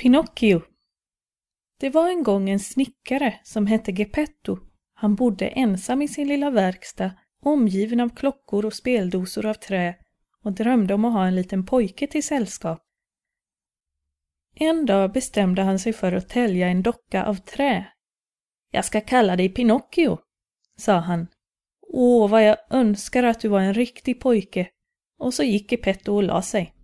Pinocchio Det var en gång en snickare som hette Geppetto. Han bodde ensam i sin lilla verkstad, omgiven av klockor och speldosor av trä och drömde om att ha en liten pojke till sällskap. En dag bestämde han sig för att tälja en docka av trä. Jag ska kalla dig Pinocchio, sa han. Åh, vad jag önskar att du var en riktig pojke. Och så gick Geppetto och la sig.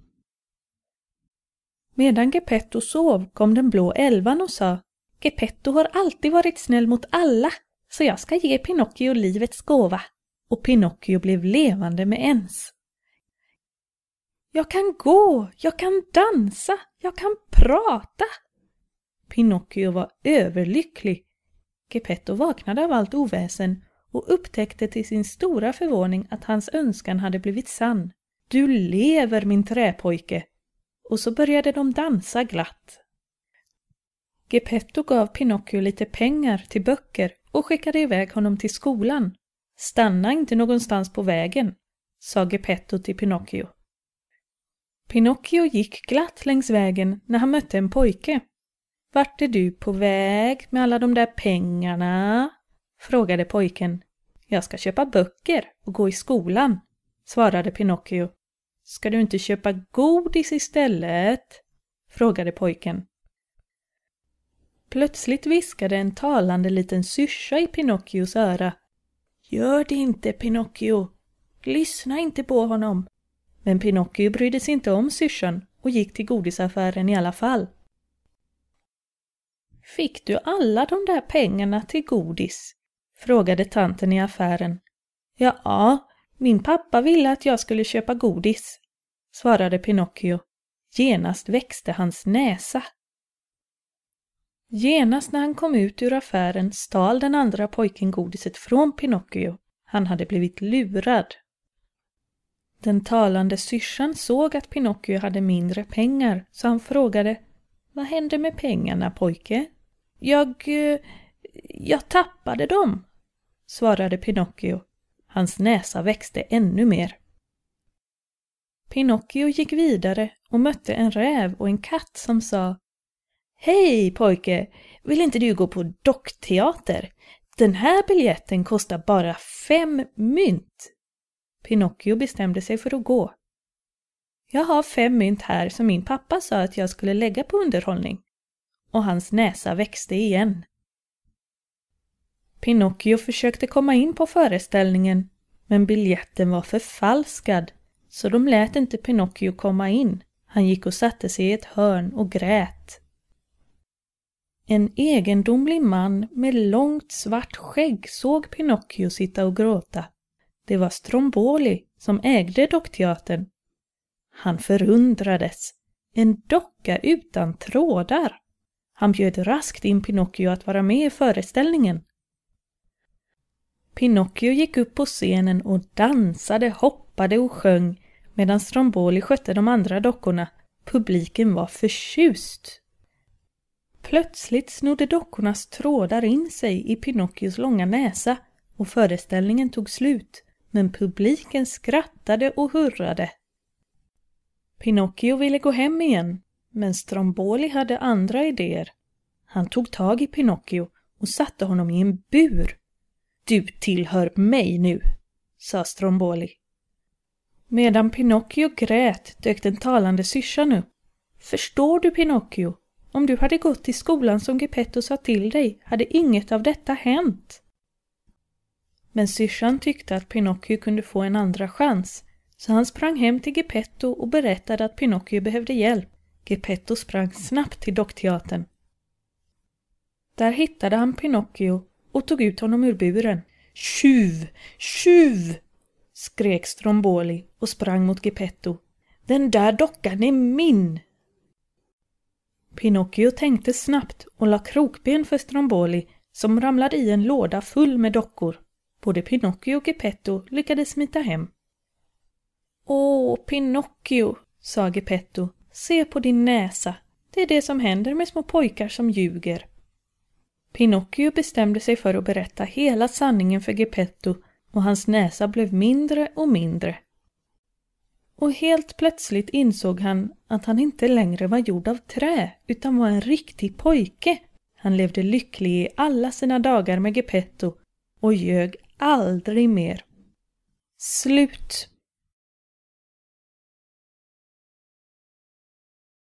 Medan Geppetto sov kom den blå elvan och sa Geppetto har alltid varit snäll mot alla, så jag ska ge Pinocchio livets gåva. Och Pinocchio blev levande med ens. Jag kan gå, jag kan dansa, jag kan prata. Pinocchio var överlycklig. Geppetto vaknade av allt oväsen och upptäckte till sin stora förvåning att hans önskan hade blivit sann. Du lever min träpojke! Och så började de dansa glatt. Geppetto gav Pinocchio lite pengar till böcker och skickade iväg honom till skolan. Stanna inte någonstans på vägen, sa Geppetto till Pinocchio. Pinocchio gick glatt längs vägen när han mötte en pojke. Vart är du på väg med alla de där pengarna? frågade pojken. Jag ska köpa böcker och gå i skolan, svarade Pinocchio. Ska du inte köpa godis istället? frågade pojken. Plötsligt viskade en talande liten syrsa i Pinocchios öra. Gör det inte, Pinocchio! Lyssna inte på honom! Men Pinocchio brydde sig inte om syrsan och gick till godisaffären i alla fall. Fick du alla de där pengarna till godis? frågade tanten i affären. Ja, min pappa ville att jag skulle köpa godis, svarade Pinocchio. Genast växte hans näsa. Genast när han kom ut ur affären stal den andra pojken godiset från Pinocchio. Han hade blivit lurad. Den talande syrsan såg att Pinocchio hade mindre pengar så han frågade Vad hände med pengarna pojke? Jag... Eh, jag tappade dem, svarade Pinocchio. Hans näsa växte ännu mer. Pinocchio gick vidare och mötte en räv och en katt som sa Hej pojke, vill inte du gå på dockteater? Den här biljetten kostar bara fem mynt. Pinocchio bestämde sig för att gå. Jag har fem mynt här som min pappa sa att jag skulle lägga på underhållning. Och hans näsa växte igen. Pinocchio försökte komma in på föreställningen men biljetten var förfalskad så de lät inte Pinocchio komma in. Han gick och satte sig i ett hörn och grät. En egendomlig man med långt svart skägg såg Pinocchio sitta och gråta. Det var Stromboli som ägde dockteatern. Han förundrades. En docka utan trådar. Han bjöd raskt in Pinocchio att vara med i föreställningen. Pinocchio gick upp på scenen och dansade, hoppade och sjöng medan Stromboli skötte de andra dockorna. Publiken var förtjust. Plötsligt snodde dockornas trådar in sig i Pinocchios långa näsa och föreställningen tog slut, men publiken skrattade och hurrade. Pinocchio ville gå hem igen, men Stromboli hade andra idéer. Han tog tag i Pinocchio och satte honom i en bur. Du tillhör mig nu, sa Stromboli. Medan Pinocchio grät dök den talande syrsan upp. Förstår du Pinocchio? Om du hade gått till skolan som Geppetto sa till dig hade inget av detta hänt. Men syrsan tyckte att Pinocchio kunde få en andra chans så han sprang hem till Geppetto och berättade att Pinocchio behövde hjälp. Geppetto sprang snabbt till dockteatern. Där hittade han Pinocchio och tog ut honom ur buren. Tjuv! Tjuv! skrek Stromboli och sprang mot Geppetto. Den där dockan är min! Pinocchio tänkte snabbt och la krokben för Stromboli som ramlade i en låda full med dockor. Både Pinocchio och Geppetto lyckades smita hem. Åh, Pinocchio, sa Geppetto, se på din näsa. Det är det som händer med små pojkar som ljuger. Pinocchio bestämde sig för att berätta hela sanningen för Geppetto och hans näsa blev mindre och mindre. Och helt plötsligt insåg han att han inte längre var gjord av trä utan var en riktig pojke. Han levde lycklig i alla sina dagar med Geppetto och ljög aldrig mer. Slut